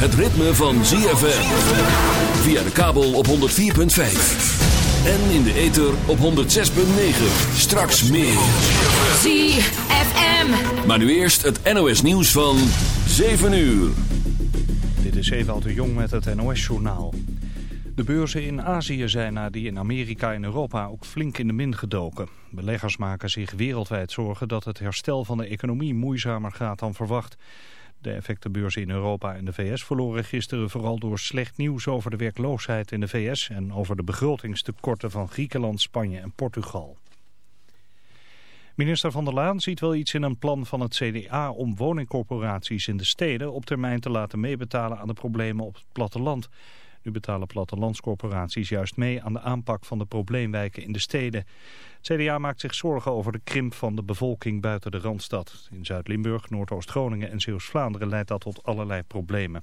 het ritme van ZFM. Via de kabel op 104.5. En in de ether op 106.9. Straks meer. ZFM. Maar nu eerst het NOS nieuws van 7 uur. Dit is Ewout de Jong met het NOS-journaal. De beurzen in Azië zijn na die in Amerika en Europa ook flink in de min gedoken. Beleggers maken zich wereldwijd zorgen dat het herstel van de economie moeizamer gaat dan verwacht. De effectenbeurzen in Europa en de VS verloren gisteren vooral door slecht nieuws over de werkloosheid in de VS en over de begrotingstekorten van Griekenland, Spanje en Portugal. Minister Van der Laan ziet wel iets in een plan van het CDA om woningcorporaties in de steden op termijn te laten meebetalen aan de problemen op het platteland. Nu betalen plattelandscorporaties juist mee aan de aanpak van de probleemwijken in de steden. Het CDA maakt zich zorgen over de krimp van de bevolking buiten de Randstad. In Zuid-Limburg, Noordoost-Groningen en Zeeuws-Vlaanderen leidt dat tot allerlei problemen.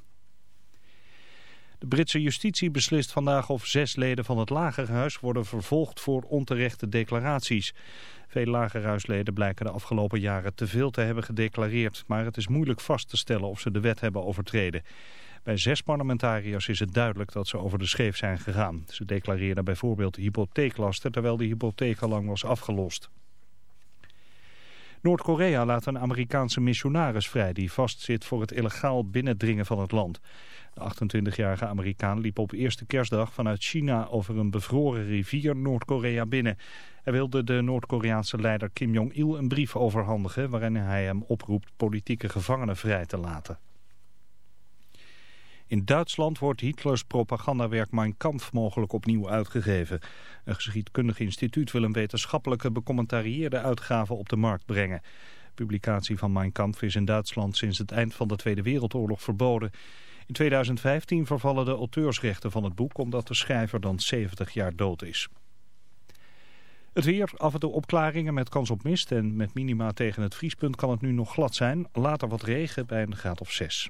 De Britse justitie beslist vandaag of zes leden van het lagerhuis worden vervolgd voor onterechte declaraties. Veel lagerhuisleden blijken de afgelopen jaren te veel te hebben gedeclareerd, maar het is moeilijk vast te stellen of ze de wet hebben overtreden. Bij zes parlementariërs is het duidelijk dat ze over de scheef zijn gegaan. Ze declareerden bijvoorbeeld hypotheeklasten terwijl de hypotheek al lang was afgelost. Noord-Korea laat een Amerikaanse missionaris vrij die vastzit voor het illegaal binnendringen van het land. De 28-jarige Amerikaan liep op eerste kerstdag vanuit China over een bevroren rivier Noord-Korea binnen. Hij wilde de Noord-Koreaanse leider Kim Jong-il een brief overhandigen waarin hij hem oproept politieke gevangenen vrij te laten. In Duitsland wordt Hitlers propagandawerk Mein Kampf mogelijk opnieuw uitgegeven. Een geschiedkundig instituut wil een wetenschappelijke becommentarieerde uitgave op de markt brengen. Publicatie van Mein Kampf is in Duitsland sinds het eind van de Tweede Wereldoorlog verboden. In 2015 vervallen de auteursrechten van het boek omdat de schrijver dan 70 jaar dood is. Het weer, af en toe opklaringen met kans op mist en met minima tegen het vriespunt kan het nu nog glad zijn. Later wat regen bij een graad of 6.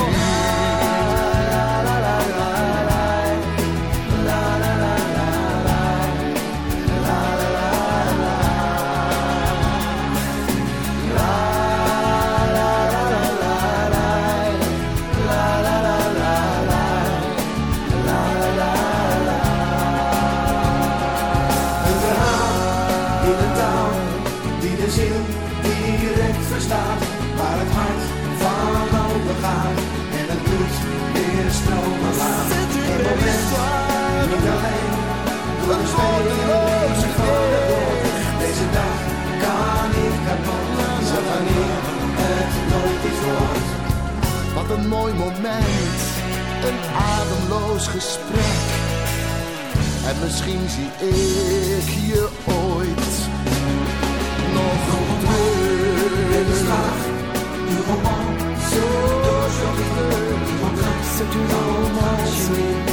Een mooi moment, een ademloos gesprek. En misschien zie ik je ooit nog terug. Du roman, d'aujourd'hui, c'est une romance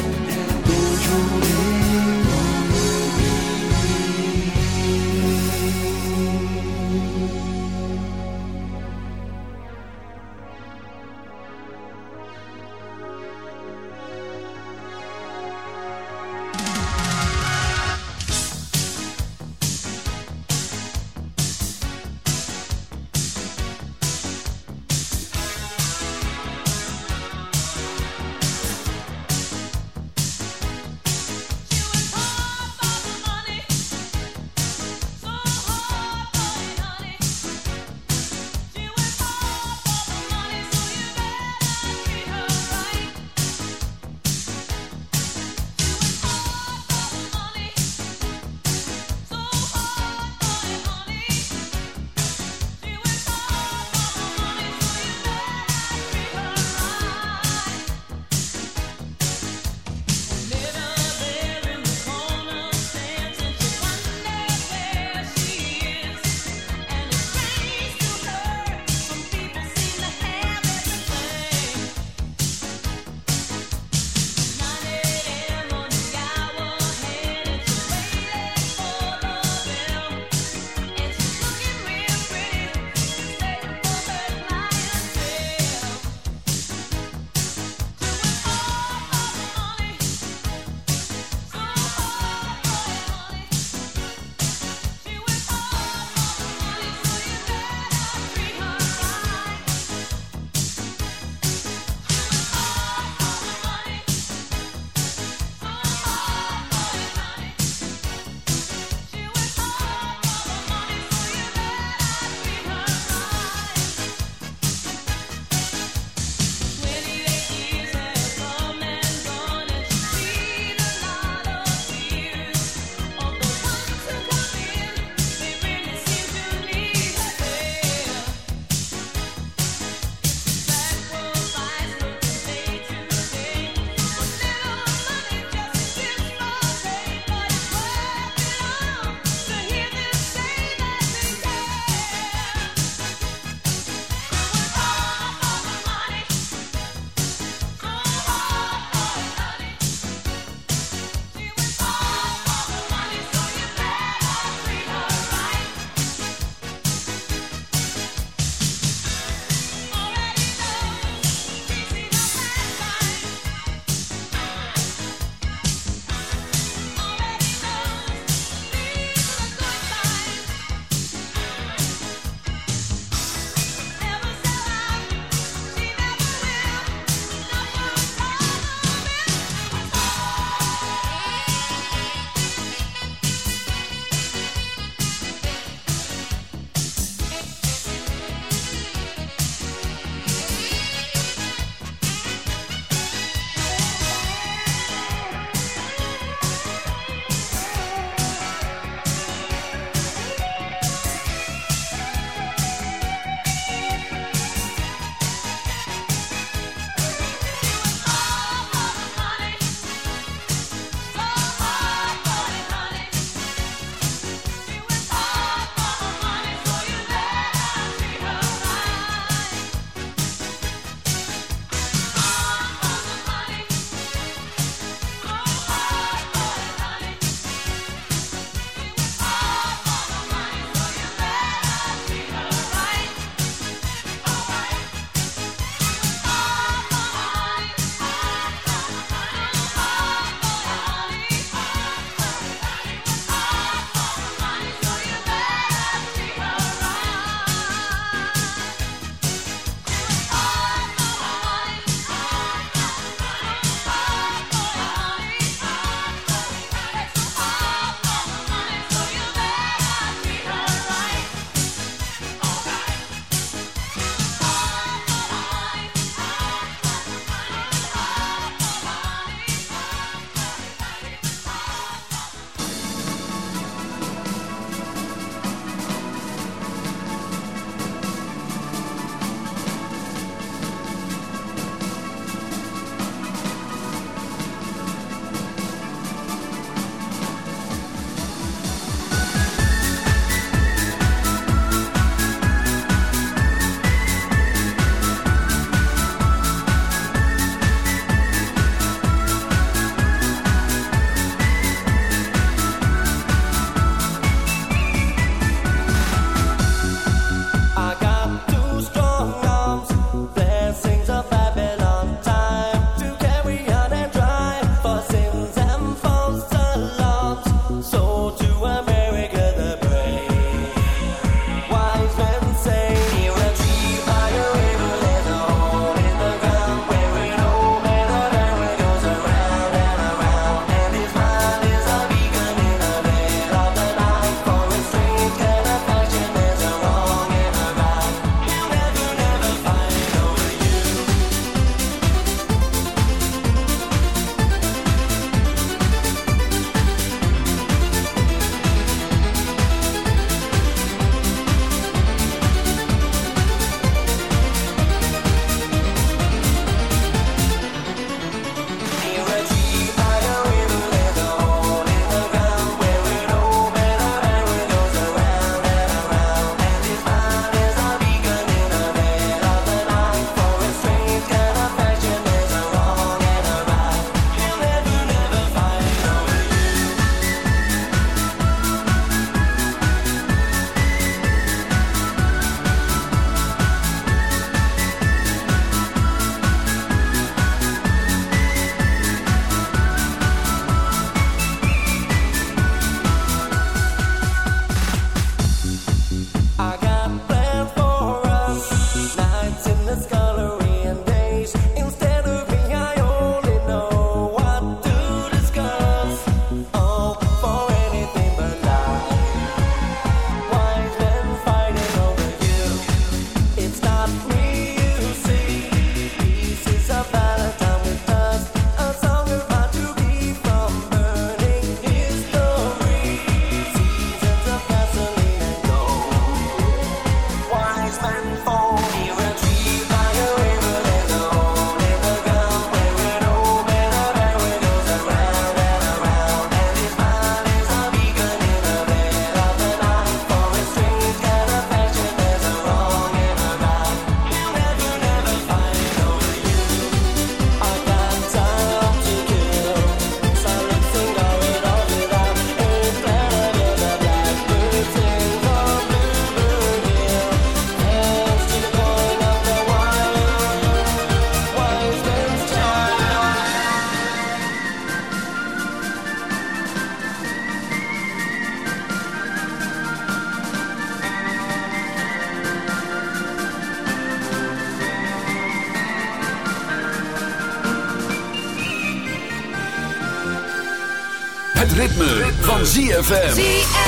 ZFM.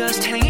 Just hanging